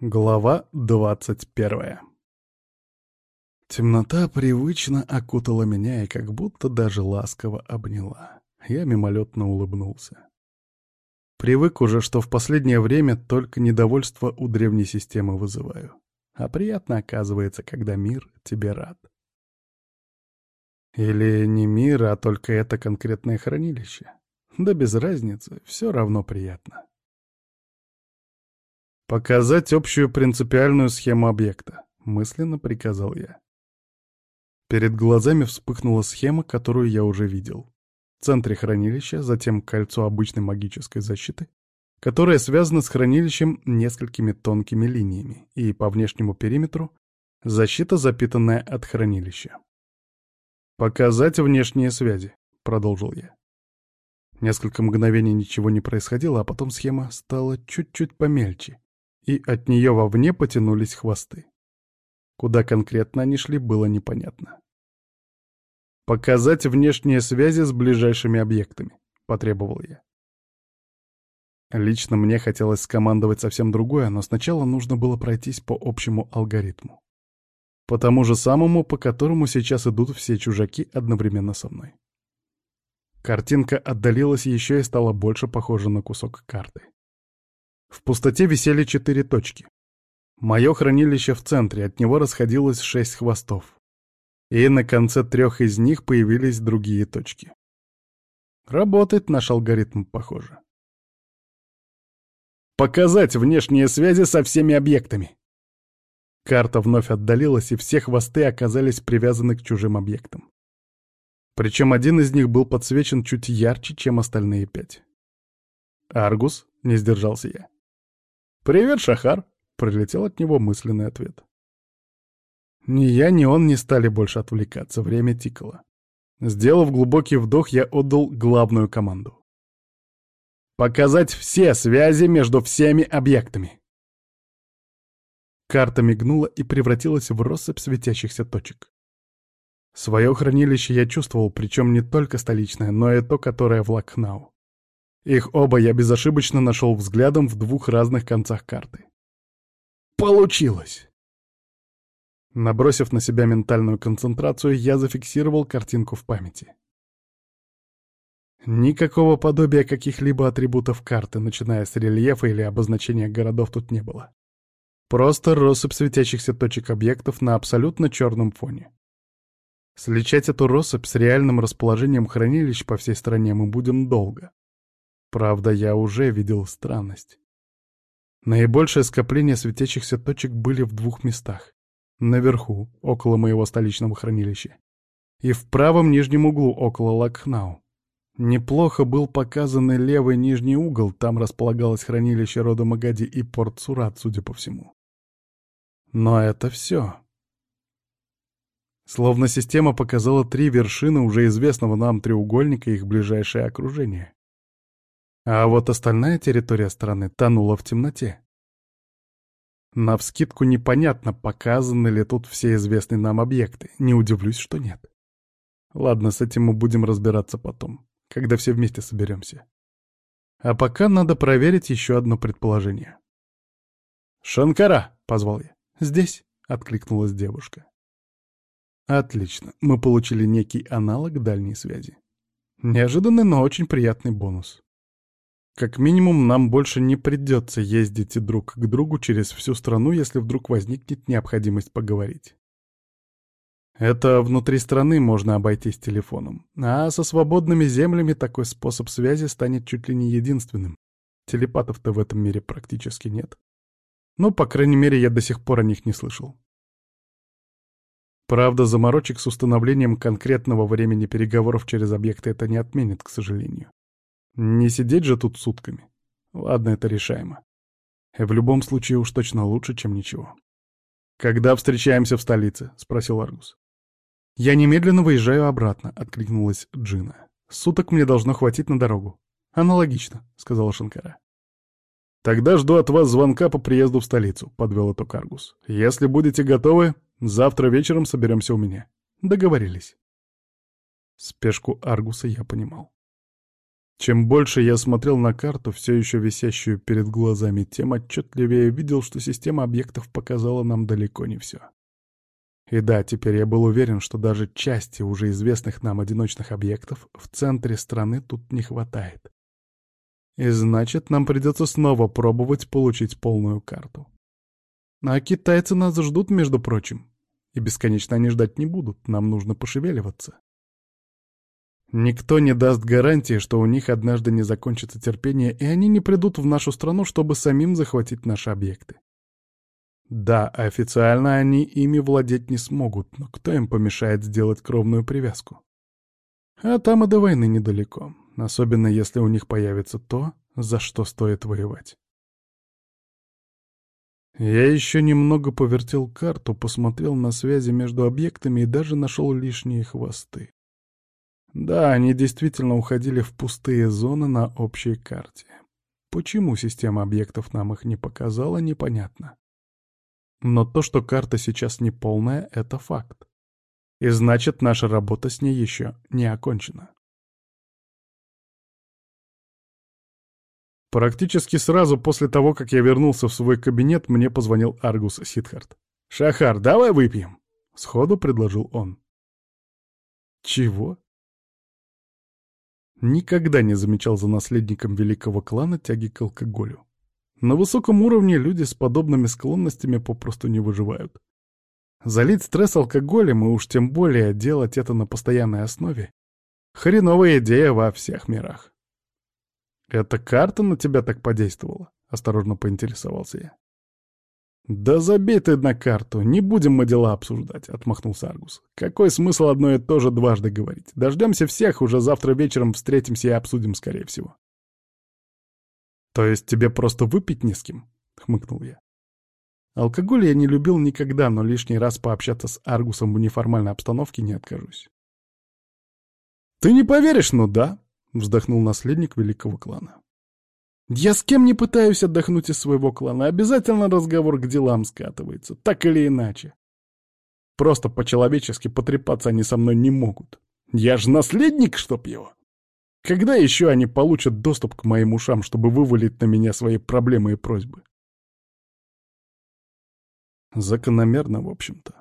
Глава двадцать первая Темнота привычно окутала меня и как будто даже ласково обняла. Я мимолетно улыбнулся. Привык уже, что в последнее время только недовольство у древней системы вызываю. А приятно оказывается, когда мир тебе рад. Или не мир, а только это конкретное хранилище. Да без разницы, все равно приятно. «Показать общую принципиальную схему объекта», — мысленно приказал я. Перед глазами вспыхнула схема, которую я уже видел. В центре хранилища, затем кольцо обычной магической защиты, которое связано с хранилищем несколькими тонкими линиями, и по внешнему периметру — защита, запитанная от хранилища. «Показать внешние связи», — продолжил я. Несколько мгновений ничего не происходило, а потом схема стала чуть-чуть помельче, и от нее вовне потянулись хвосты. Куда конкретно они шли, было непонятно. «Показать внешние связи с ближайшими объектами», — потребовал я. Лично мне хотелось скомандовать совсем другое, но сначала нужно было пройтись по общему алгоритму. По тому же самому, по которому сейчас идут все чужаки одновременно со мной. Картинка отдалилась еще и стала больше похожа на кусок карты. В пустоте висели четыре точки. Мое хранилище в центре, от него расходилось шесть хвостов. И на конце трех из них появились другие точки. Работает наш алгоритм, похоже. Показать внешние связи со всеми объектами. Карта вновь отдалилась, и все хвосты оказались привязаны к чужим объектам. Причем один из них был подсвечен чуть ярче, чем остальные пять. «Аргус?» — не сдержался я. «Привет, Шахар!» — прилетел от него мысленный ответ. Ни я, ни он не стали больше отвлекаться, время тикало. Сделав глубокий вдох, я отдал главную команду. «Показать все связи между всеми объектами!» Карта мигнула и превратилась в россыпь светящихся точек. Свое хранилище я чувствовал, причем не только столичное, но и то, которое в Лакхнау. Их оба я безошибочно нашел взглядом в двух разных концах карты. Получилось! Набросив на себя ментальную концентрацию, я зафиксировал картинку в памяти. Никакого подобия каких-либо атрибутов карты, начиная с рельефа или обозначения городов, тут не было. Просто россыпь светящихся точек объектов на абсолютно черном фоне. Сличать эту россыпь с реальным расположением хранилищ по всей стране мы будем долго. Правда, я уже видел странность. Наибольшее скопление светящихся точек были в двух местах. Наверху, около моего столичного хранилища. И в правом нижнем углу, около Лакхнау. Неплохо был показан и левый нижний угол, там располагалось хранилище рода Магади и порт Сурат, судя по всему. Но это все. Словно система показала три вершины уже известного нам треугольника и их ближайшее окружение. А вот остальная территория страны тонула в темноте. Навскидку непонятно, показаны ли тут все известные нам объекты. Не удивлюсь, что нет. Ладно, с этим мы будем разбираться потом, когда все вместе соберемся. А пока надо проверить еще одно предположение. «Шанкара!» — позвал я. «Здесь!» — откликнулась девушка. Отлично, мы получили некий аналог дальней связи. Неожиданный, но очень приятный бонус. Как минимум, нам больше не придется ездить друг к другу через всю страну, если вдруг возникнет необходимость поговорить. Это внутри страны можно обойтись телефоном. А со свободными землями такой способ связи станет чуть ли не единственным. Телепатов-то в этом мире практически нет. Ну, по крайней мере, я до сих пор о них не слышал. Правда, заморочек с установлением конкретного времени переговоров через объекты это не отменит, к сожалению. Не сидеть же тут сутками. Ладно, это решаемо. И в любом случае уж точно лучше, чем ничего. «Когда встречаемся в столице?» — спросил Аргус. «Я немедленно выезжаю обратно», — откликнулась Джина. «Суток мне должно хватить на дорогу». «Аналогично», — сказала Шанкара. «Тогда жду от вас звонка по приезду в столицу», — подвел итог Аргус. «Если будете готовы, завтра вечером соберемся у меня». Договорились. Спешку Аргуса я понимал. Чем больше я смотрел на карту, все еще висящую перед глазами, тем отчетливее видел, что система объектов показала нам далеко не все. И да, теперь я был уверен, что даже части уже известных нам одиночных объектов в центре страны тут не хватает. И значит, нам придется снова пробовать получить полную карту. А китайцы нас ждут, между прочим. И бесконечно они ждать не будут, нам нужно пошевеливаться. Никто не даст гарантии, что у них однажды не закончится терпение, и они не придут в нашу страну, чтобы самим захватить наши объекты. Да, официально они ими владеть не смогут, но кто им помешает сделать кровную привязку? А там и до войны недалеко, особенно если у них появится то, за что стоит воевать. Я еще немного повертел карту, посмотрел на связи между объектами и даже нашел лишние хвосты. Да, они действительно уходили в пустые зоны на общей карте. Почему система объектов нам их не показала, непонятно. Но то, что карта сейчас не полная, это факт. И значит, наша работа с ней еще не окончена. Практически сразу после того, как я вернулся в свой кабинет, мне позвонил Аргус Сидхарт. «Шахар, давай выпьем!» — сходу предложил он. «Чего?» Никогда не замечал за наследником великого клана тяги к алкоголю. На высоком уровне люди с подобными склонностями попросту не выживают. Залить стресс алкоголем и уж тем более делать это на постоянной основе — хреновая идея во всех мирах. «Эта карта на тебя так подействовала?» — осторожно поинтересовался я. «Да забей ты на карту, не будем мы дела обсуждать», — отмахнулся Аргус. «Какой смысл одно и то же дважды говорить? Дождемся всех, уже завтра вечером встретимся и обсудим, скорее всего». «То есть тебе просто выпить не с кем?» — хмыкнул я. Алкоголь я не любил никогда, но лишний раз пообщаться с Аргусом в неформальной обстановке не откажусь. «Ты не поверишь, ну да», — вздохнул наследник великого клана. Я с кем не пытаюсь отдохнуть из своего клана, обязательно разговор к делам скатывается, так или иначе. Просто по-человечески потрепаться они со мной не могут. Я же наследник, чтоб его. Когда еще они получат доступ к моим ушам, чтобы вывалить на меня свои проблемы и просьбы? Закономерно, в общем-то.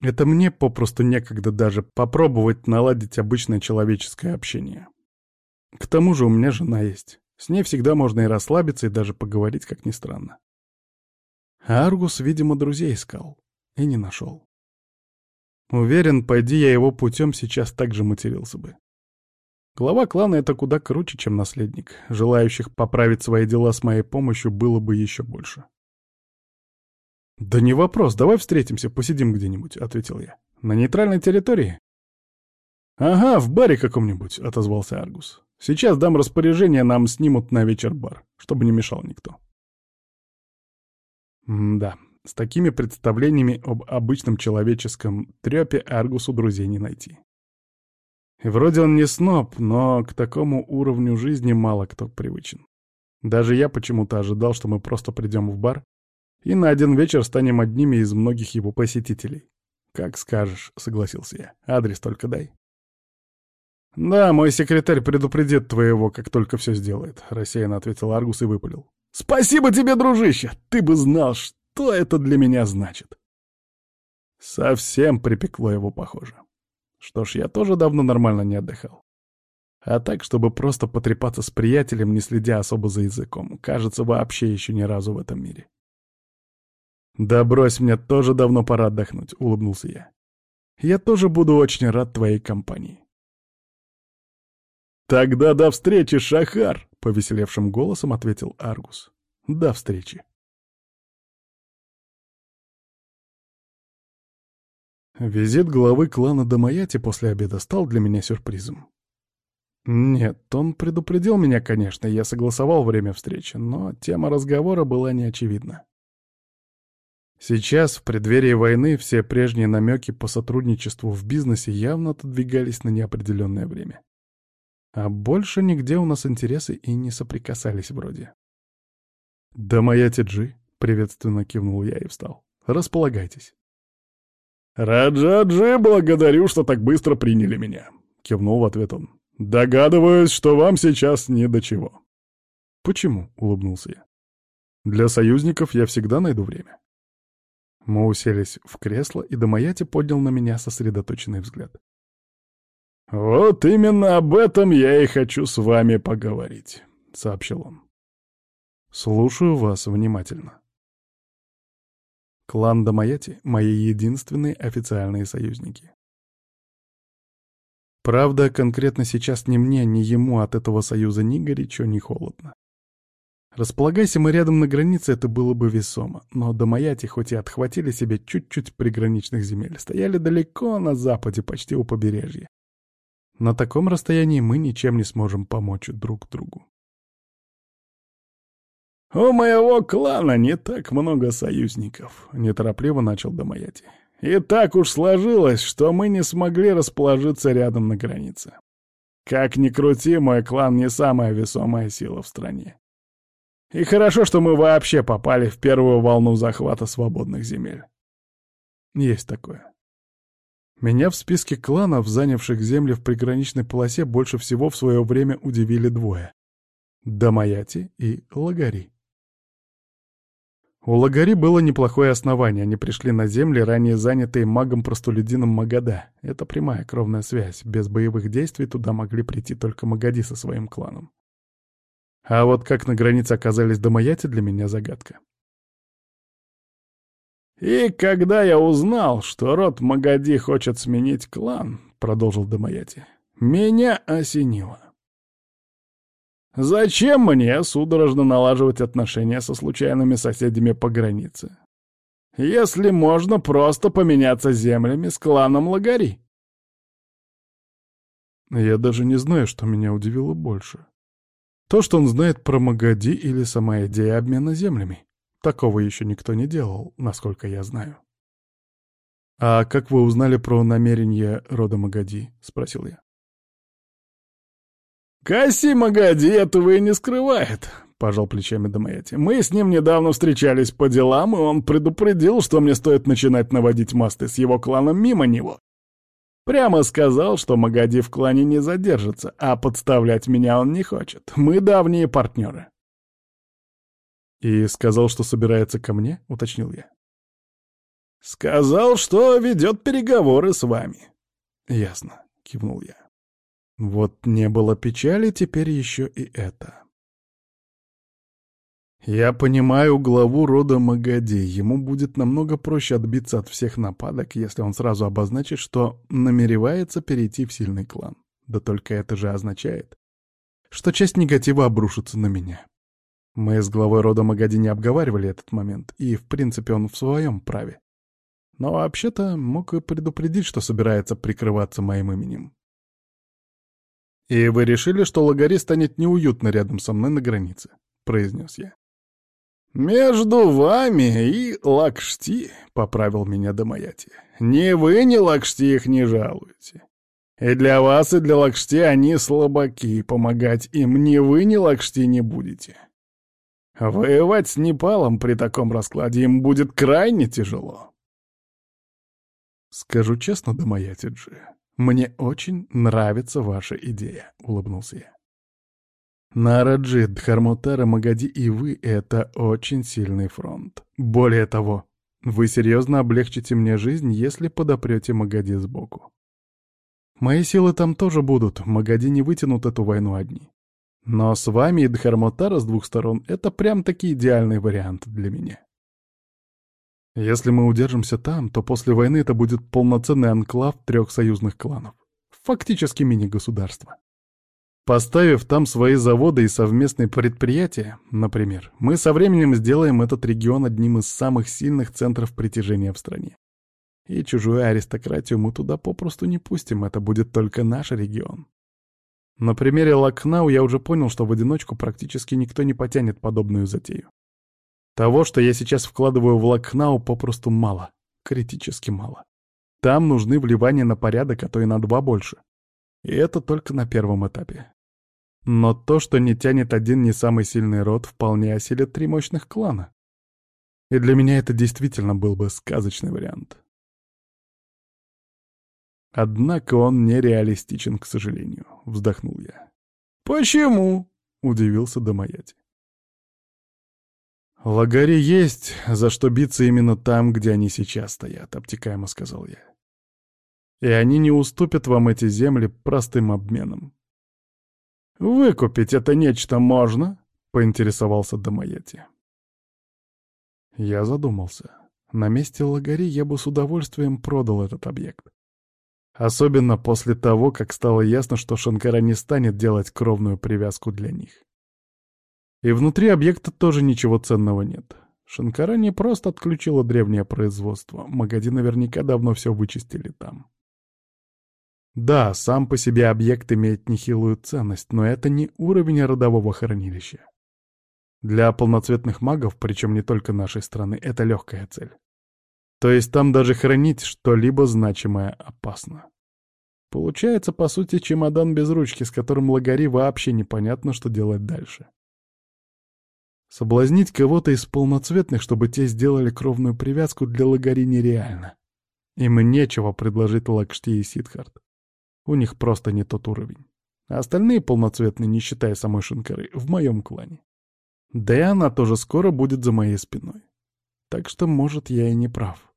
Это мне попросту некогда даже попробовать наладить обычное человеческое общение. К тому же у меня жена есть. С ней всегда можно и расслабиться, и даже поговорить, как ни странно. А Аргус, видимо, друзей искал. И не нашел. Уверен, пойди я его путем, сейчас так же матерился бы. Глава клана — это куда круче, чем наследник. Желающих поправить свои дела с моей помощью было бы еще больше. «Да не вопрос, давай встретимся, посидим где-нибудь», — ответил я. «На нейтральной территории?» «Ага, в баре каком-нибудь», — отозвался Аргус. Сейчас дам распоряжение, нам снимут на вечер бар, чтобы не мешал никто. Да, с такими представлениями об обычном человеческом трёпе Аргусу друзей не найти. И вроде он не сноб, но к такому уровню жизни мало кто привычен. Даже я почему-то ожидал, что мы просто придем в бар и на один вечер станем одними из многих его посетителей. «Как скажешь», — согласился я. «Адрес только дай». «Да, мой секретарь предупредит твоего, как только все сделает», — рассеянно ответил Аргус и выпалил. «Спасибо тебе, дружище! Ты бы знал, что это для меня значит!» Совсем припекло его, похоже. Что ж, я тоже давно нормально не отдыхал. А так, чтобы просто потрепаться с приятелем, не следя особо за языком, кажется, вообще еще ни разу в этом мире. «Да брось, мне тоже давно пора отдохнуть», — улыбнулся я. «Я тоже буду очень рад твоей компании». «Тогда до встречи, Шахар!» — повеселевшим голосом ответил Аргус. «До встречи!» Визит главы клана Дамаяти после обеда стал для меня сюрпризом. Нет, он предупредил меня, конечно, я согласовал время встречи, но тема разговора была неочевидна. Сейчас, в преддверии войны, все прежние намеки по сотрудничеству в бизнесе явно отодвигались на неопределенное время. А больше нигде у нас интересы и не соприкасались вроде. «Да моя Тиджи!» — приветственно кивнул я и встал. «Располагайтесь». «Раджаджи, благодарю, что так быстро приняли меня!» — кивнул в ответ он. «Догадываюсь, что вам сейчас ни до чего». «Почему?» — улыбнулся я. «Для союзников я всегда найду время». Мы уселись в кресло, и Домаяти поднял на меня сосредоточенный взгляд. «Вот именно об этом я и хочу с вами поговорить», — сообщил он. «Слушаю вас внимательно». Клан Домаяти — мои единственные официальные союзники. Правда, конкретно сейчас ни мне, ни ему от этого союза ни горячо, ни холодно. Располагайся мы рядом на границе, это было бы весомо, но Домаяти хоть и отхватили себе чуть-чуть приграничных земель, стояли далеко на западе, почти у побережья. На таком расстоянии мы ничем не сможем помочь друг другу. «У моего клана не так много союзников», — неторопливо начал Домаяти. «И так уж сложилось, что мы не смогли расположиться рядом на границе. Как ни крути, мой клан не самая весомая сила в стране. И хорошо, что мы вообще попали в первую волну захвата свободных земель». Есть такое. Меня в списке кланов, занявших земли в приграничной полосе, больше всего в свое время удивили двое — Дамаяти и Лагари. У Лагари было неплохое основание, они пришли на земли, ранее занятые магом-простолюдином Магада. Это прямая кровная связь, без боевых действий туда могли прийти только Магади со своим кланом. А вот как на границе оказались Домаяти, для меня загадка. «И когда я узнал, что род Магади хочет сменить клан», — продолжил Домаяти, — «меня осенило. Зачем мне судорожно налаживать отношения со случайными соседями по границе? Если можно просто поменяться землями с кланом Лагари. Я даже не знаю, что меня удивило больше. То, что он знает про Магади или сама идея обмена землями. Такого еще никто не делал, насколько я знаю. «А как вы узнали про намерение рода Магади?» — спросил я. «Касси Магади этого и не скрывает», — пожал плечами Домаяти. «Мы с ним недавно встречались по делам, и он предупредил, что мне стоит начинать наводить мосты с его кланом мимо него. Прямо сказал, что Магади в клане не задержится, а подставлять меня он не хочет. Мы давние партнеры». «И сказал, что собирается ко мне?» — уточнил я. «Сказал, что ведет переговоры с вами». «Ясно», — кивнул я. Вот не было печали, теперь еще и это. Я понимаю главу рода Магади, ему будет намного проще отбиться от всех нападок, если он сразу обозначит, что намеревается перейти в сильный клан. Да только это же означает, что часть негатива обрушится на меня. Мы с главой рода Магади не обговаривали этот момент, и, в принципе, он в своем праве. Но вообще-то мог и предупредить, что собирается прикрываться моим именем. «И вы решили, что Лагари станет неуютно рядом со мной на границе», — произнес я. «Между вами и Лакшти», — поправил меня Дамаяти. «Ни вы, ни Лакшти их не жалуете. И для вас, и для Лакшти они слабаки, помогать им ни вы, ни Лакшти не будете. Воевать с Непалом при таком раскладе им будет крайне тяжело». «Скажу честно, Дамаяти-джи, «Мне очень нравится ваша идея», — улыбнулся я. Нараджи, Дхармутара, Магади и вы — это очень сильный фронт. Более того, вы серьезно облегчите мне жизнь, если подопрете Магади сбоку. Мои силы там тоже будут, Магади не вытянут эту войну одни. Но с вами и Дхармутара с двух сторон — это прям-таки идеальный вариант для меня. Если мы удержимся там, то после войны это будет полноценный анклав трех союзных кланов. Фактически мини-государство. Поставив там свои заводы и совместные предприятия, например, мы со временем сделаем этот регион одним из самых сильных центров притяжения в стране. И чужую аристократию мы туда попросту не пустим, это будет только наш регион. На примере Лакнау я уже понял, что в одиночку практически никто не потянет подобную затею. Того, что я сейчас вкладываю в Лакхнау, попросту мало. Критически мало. Там нужны вливания на порядок, а то и на два больше. И это только на первом этапе. Но то, что не тянет один не самый сильный род, вполне осилит три мощных клана. И для меня это действительно был бы сказочный вариант. Однако он нереалистичен, к сожалению, вздохнул я. Почему? Удивился Домаяти. Лагари есть, за что биться именно там, где они сейчас стоят, обтекаемо сказал я. И они не уступят вам эти земли простым обменом. «Выкупить это нечто можно?» — поинтересовался Домаяти. Я задумался. На месте Лагари я бы с удовольствием продал этот объект. Особенно после того, как стало ясно, что Шанкара не станет делать кровную привязку для них. И внутри объекта тоже ничего ценного нет. Шанкара не просто отключила древнее производство, Магади наверняка давно все вычистили там. Да, сам по себе объект имеет нехилую ценность, но это не уровень родового хранилища. Для полноцветных магов, причем не только нашей страны, это легкая цель. То есть там даже хранить что-либо значимое опасно. Получается, по сути, чемодан без ручки, с которым лагари вообще непонятно, что делать дальше. Соблазнить кого-то из полноцветных, чтобы те сделали кровную привязку, для лагари нереально. Им нечего предложить Лакшти и Сидхарт. У них просто не тот уровень. А остальные полноцветные, не считая самой Шинкары, в моем клане. Да и она тоже скоро будет за моей спиной. Так что, может, я и не прав.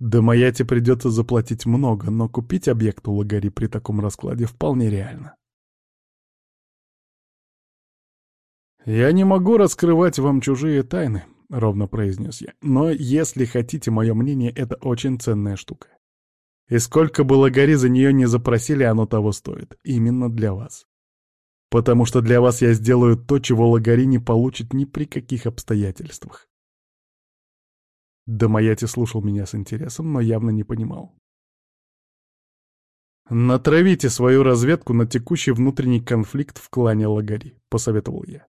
Да Маяте придется заплатить много, но купить объект у Лагари при таком раскладе вполне реально. «Я не могу раскрывать вам чужие тайны», — ровно произнес я. «Но если хотите мое мнение, это очень ценная штука. И сколько бы лагари за нее не запросили, оно того стоит. Именно для вас. Потому что для вас я сделаю то, чего лагари не получит ни при каких обстоятельствах. Домаяти слушал меня с интересом, но явно не понимал. «Натравите свою разведку на текущий внутренний конфликт в клане Лагари», — посоветовал я.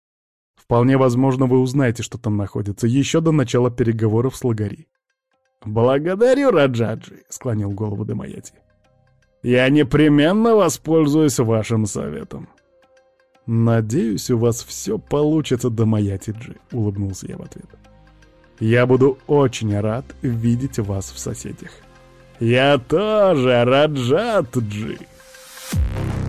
«Вполне возможно, вы узнаете, что там находится, еще до начала переговоров с Лагари. «Благодарю, Раджаджи», — склонил голову Демаяти. «Я непременно воспользуюсь вашим советом». «Надеюсь, у вас все получится, Дамаяти-джи», — улыбнулся я в ответ. Я буду очень рад видеть вас в соседях. Я тоже, Раджатджи!» Thank